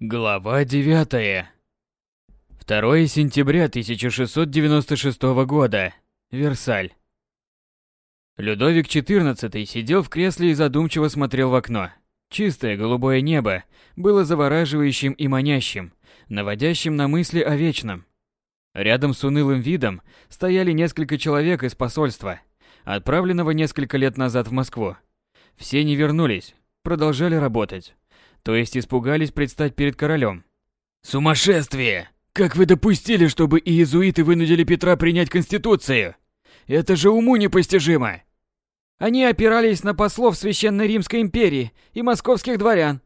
Глава 9. 2 сентября 1696 года. Версаль. Людовик XIV сидел в кресле и задумчиво смотрел в окно. Чистое голубое небо было завораживающим и манящим, наводящим на мысли о вечном. Рядом с унылым видом стояли несколько человек из посольства, отправленного несколько лет назад в Москву. Все не вернулись, продолжали работать то есть испугались предстать перед королем. «Сумасшествие! Как вы допустили, чтобы иезуиты вынудили Петра принять Конституцию? Это же уму непостижимо!» Они опирались на послов Священной Римской империи и московских дворян,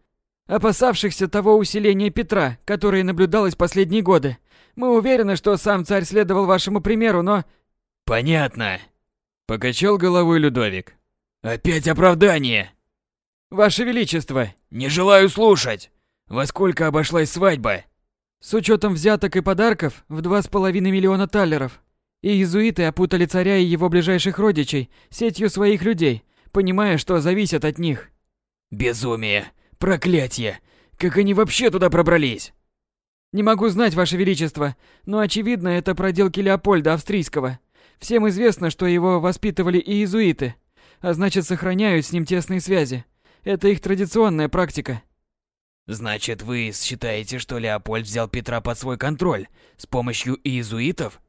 опасавшихся того усиления Петра, которое наблюдалось последние годы. Мы уверены, что сам царь следовал вашему примеру, но... Понятно. Покачал головой Людовик. Опять оправдание. Ваше Величество, не желаю слушать. Во сколько обошлась свадьба? С учетом взяток и подарков в два с половиной миллиона таллеров. И иезуиты опутали царя и его ближайших родичей сетью своих людей, понимая, что зависят от них. Безумие! Проклятие! Как они вообще туда пробрались? Не могу знать, Ваше Величество, но очевидно, это проделки Леопольда Австрийского. Всем известно, что его воспитывали и иезуиты, а значит, сохраняют с ним тесные связи. Это их традиционная практика. Значит, вы считаете, что Леопольд взял Петра под свой контроль с помощью иезуитов?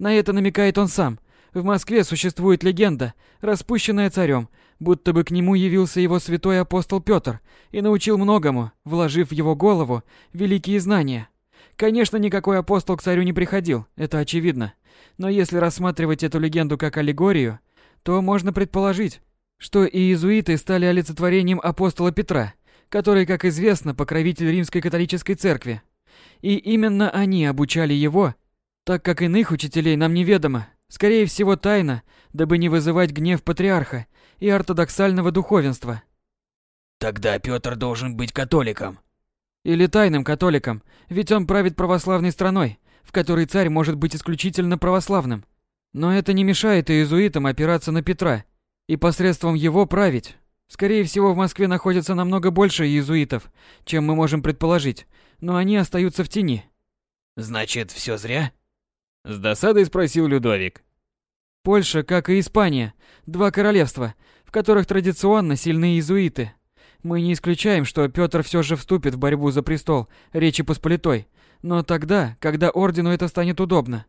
На это намекает он сам. В Москве существует легенда, распущенная царем, будто бы к нему явился его святой апостол Петр и научил многому, вложив в его голову великие знания. Конечно, никакой апостол к царю не приходил, это очевидно. Но если рассматривать эту легенду как аллегорию, то можно предположить, что иезуиты стали олицетворением апостола Петра, который, как известно, покровитель Римской католической церкви. И именно они обучали его, так как иных учителей нам неведомо, скорее всего тайно, дабы не вызывать гнев патриарха и ортодоксального духовенства. Тогда Петр должен быть католиком. Или тайным католиком, ведь он правит православной страной, в которой царь может быть исключительно православным. Но это не мешает иезуитам опираться на Петра и посредством его править. Скорее всего, в Москве находится намного больше иезуитов, чем мы можем предположить, но они остаются в тени. Значит, все зря? С досадой спросил Людовик. Польша, как и Испания, два королевства, в которых традиционно сильны иезуиты. Мы не исключаем, что Петр все же вступит в борьбу за престол Речи Посполитой, но тогда, когда ордену это станет удобно.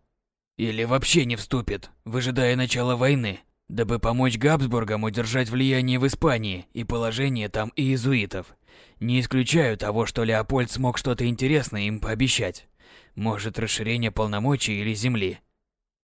Или вообще не вступит, выжидая начала войны дабы помочь Габсбургам удержать влияние в Испании и положение там иезуитов. Не исключаю того, что Леопольд смог что-то интересное им пообещать. Может, расширение полномочий или земли.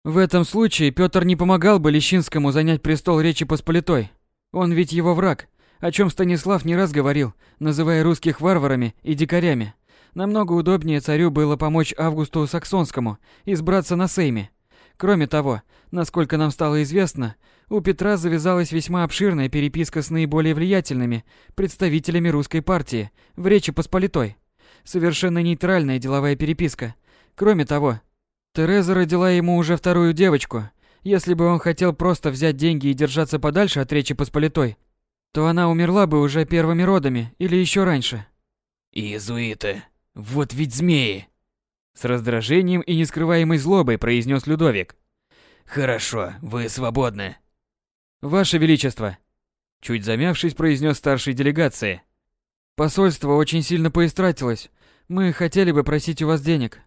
В этом случае Петр не помогал бы Лещинскому занять престол Речи Посполитой. Он ведь его враг, о чем Станислав не раз говорил, называя русских варварами и дикарями. Намного удобнее царю было помочь Августу Саксонскому избраться на Сейме, Кроме того, насколько нам стало известно, у Петра завязалась весьма обширная переписка с наиболее влиятельными представителями русской партии в Речи Посполитой. Совершенно нейтральная деловая переписка. Кроме того, Тереза родила ему уже вторую девочку. Если бы он хотел просто взять деньги и держаться подальше от Речи Посполитой, то она умерла бы уже первыми родами или еще раньше. «Иезуиты, вот ведь змеи!» С раздражением и нескрываемой злобой произнес Людовик. «Хорошо, вы свободны». «Ваше Величество!» Чуть замявшись, произнес старший делегации. «Посольство очень сильно поистратилось. Мы хотели бы просить у вас денег».